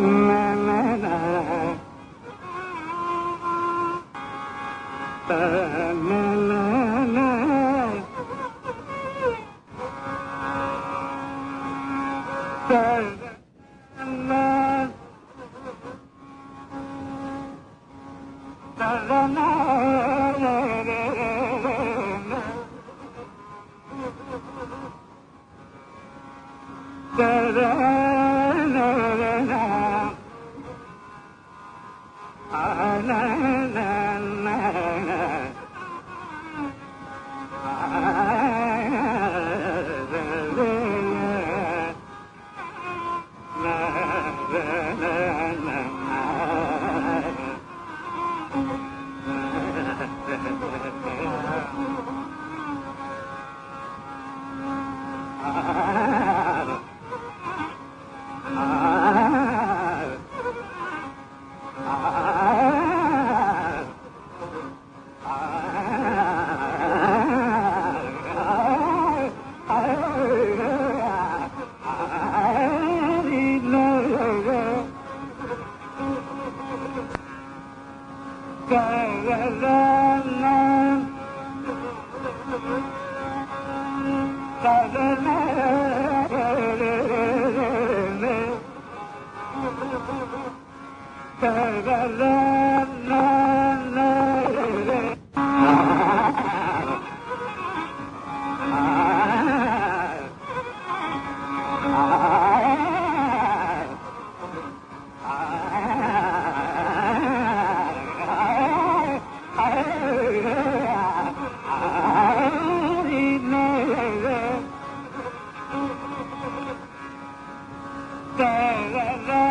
na na man. Ah. da, da, da.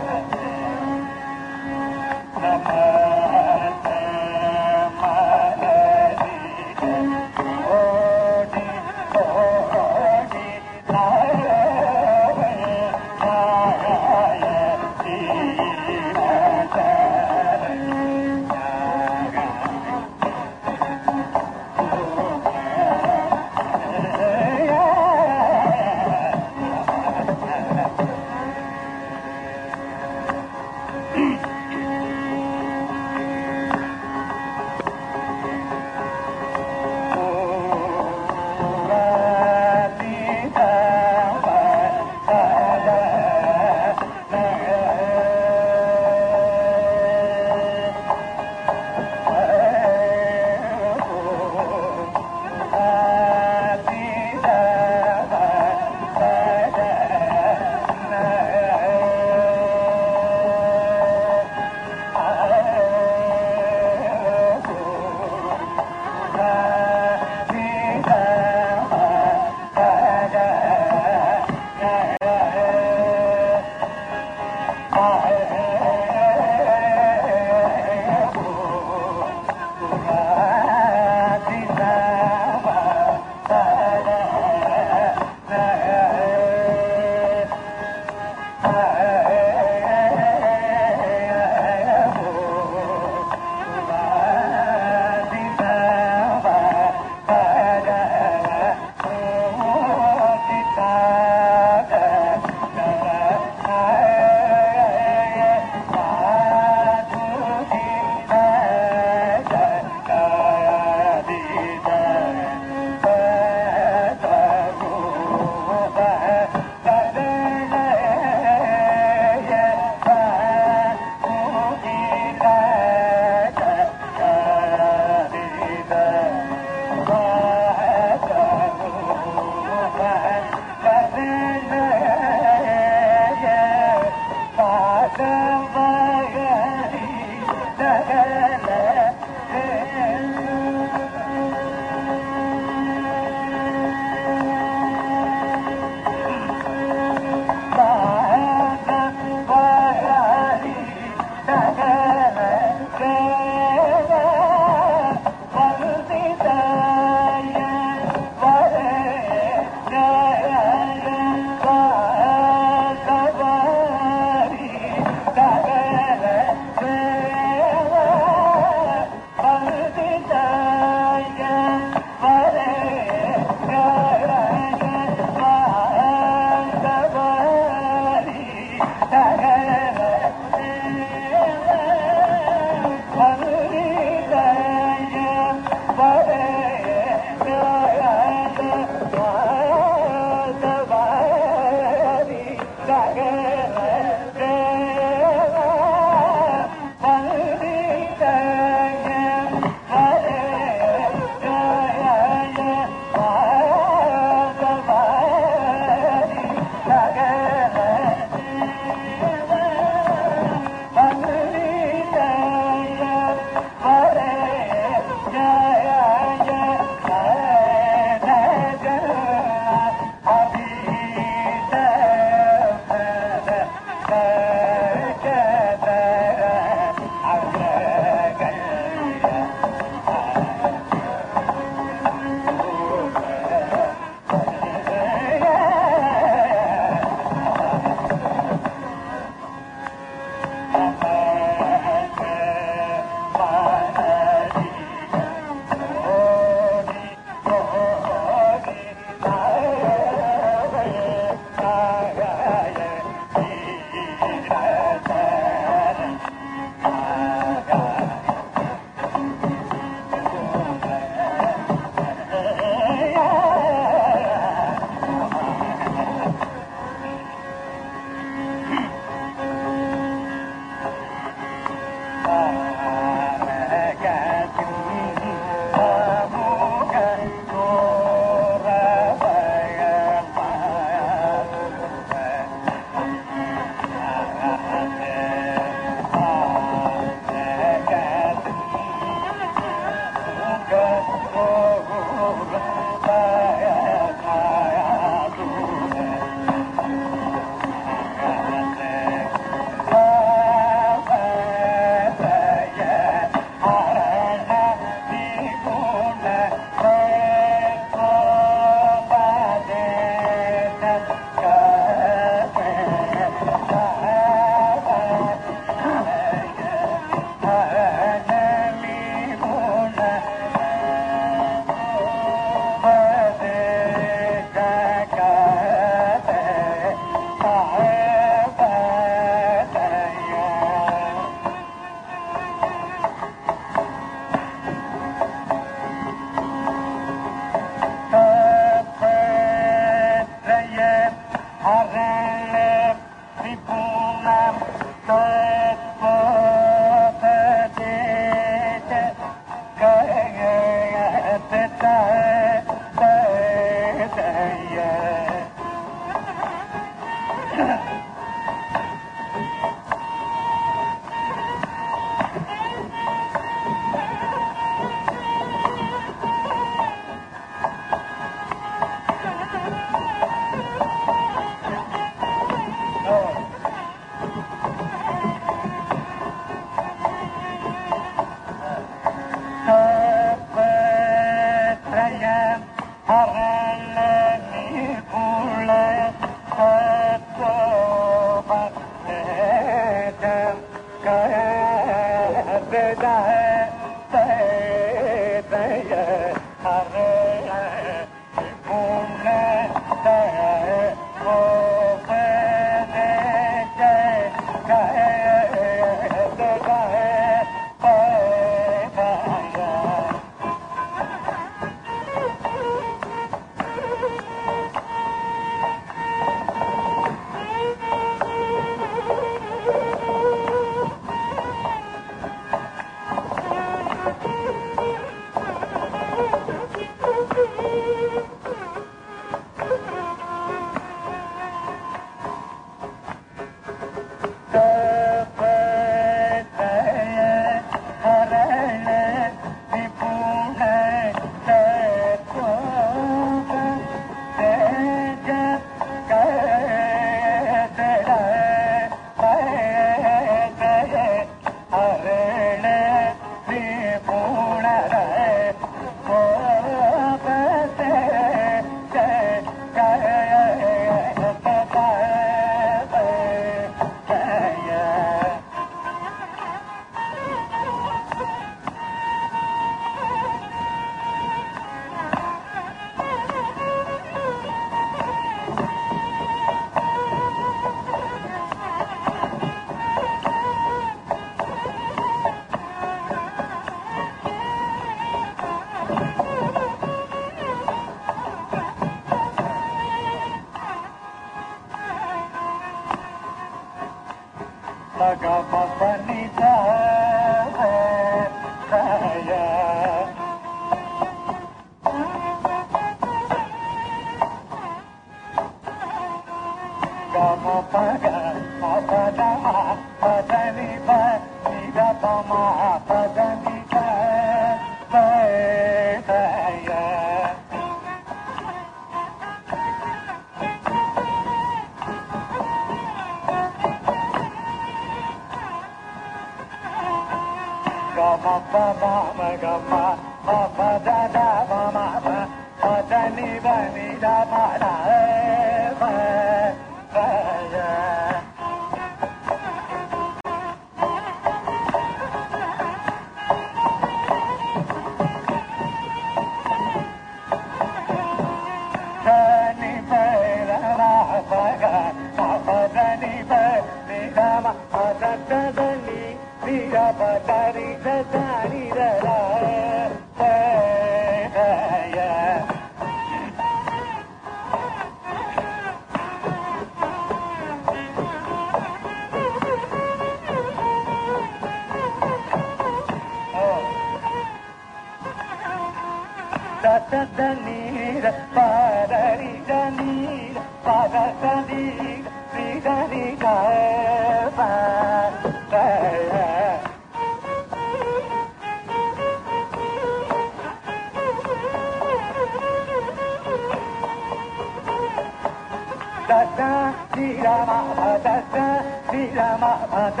Srirama పద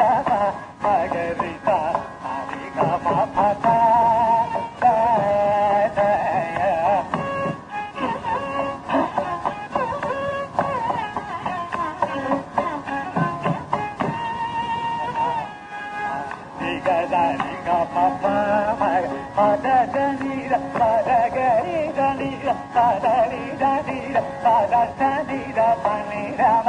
మగరిత హరిగమ పద పద పద పని Rama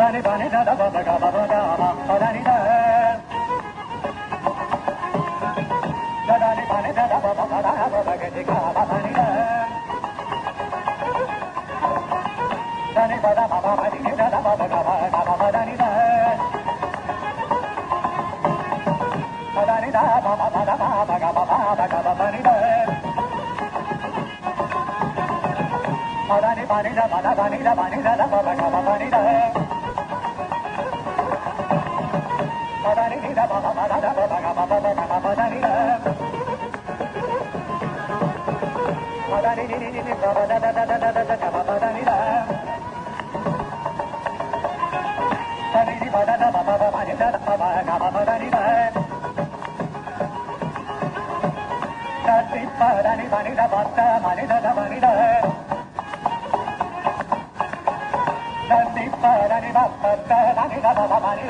Dani Bani Dada Baba Baba Dama Dani Bani Dada Baba Baba Baba Gadi Gaba Dani Dani Dani Bani Dada Baba Baba Dani Dani Dani Dada Baba Bada Baba Gaba Baba Gaba Dani Dani Dani Dani Dada Bada Dani Dani Dada Baba Gaba Dani Dani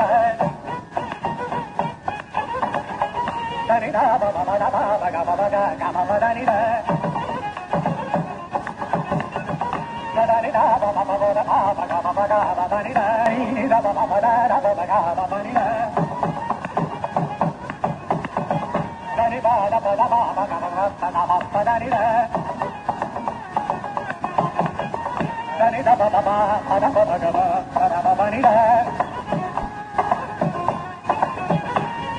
Bye. da ba ba ba ba da ba ba ga ba da ba ba ni da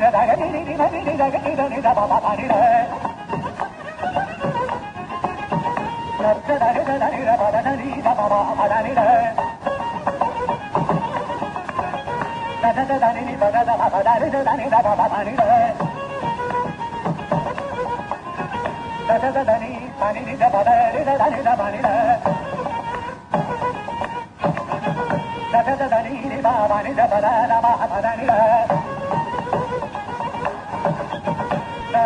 da da da da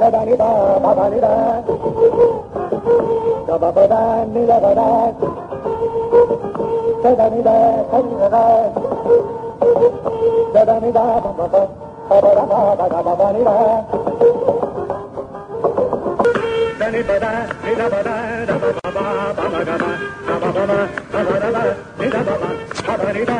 da da ni da ba ba ni da da ba ba da ni da ba da da da ni da da ni da da da da ni da ba ba ba ba ba da ba ba da ba ba ni da da ni ba da ni da ba da da ba ba ba ba ba ga ba da ba ba ba ba da ba ni da ba ba ba ba ni da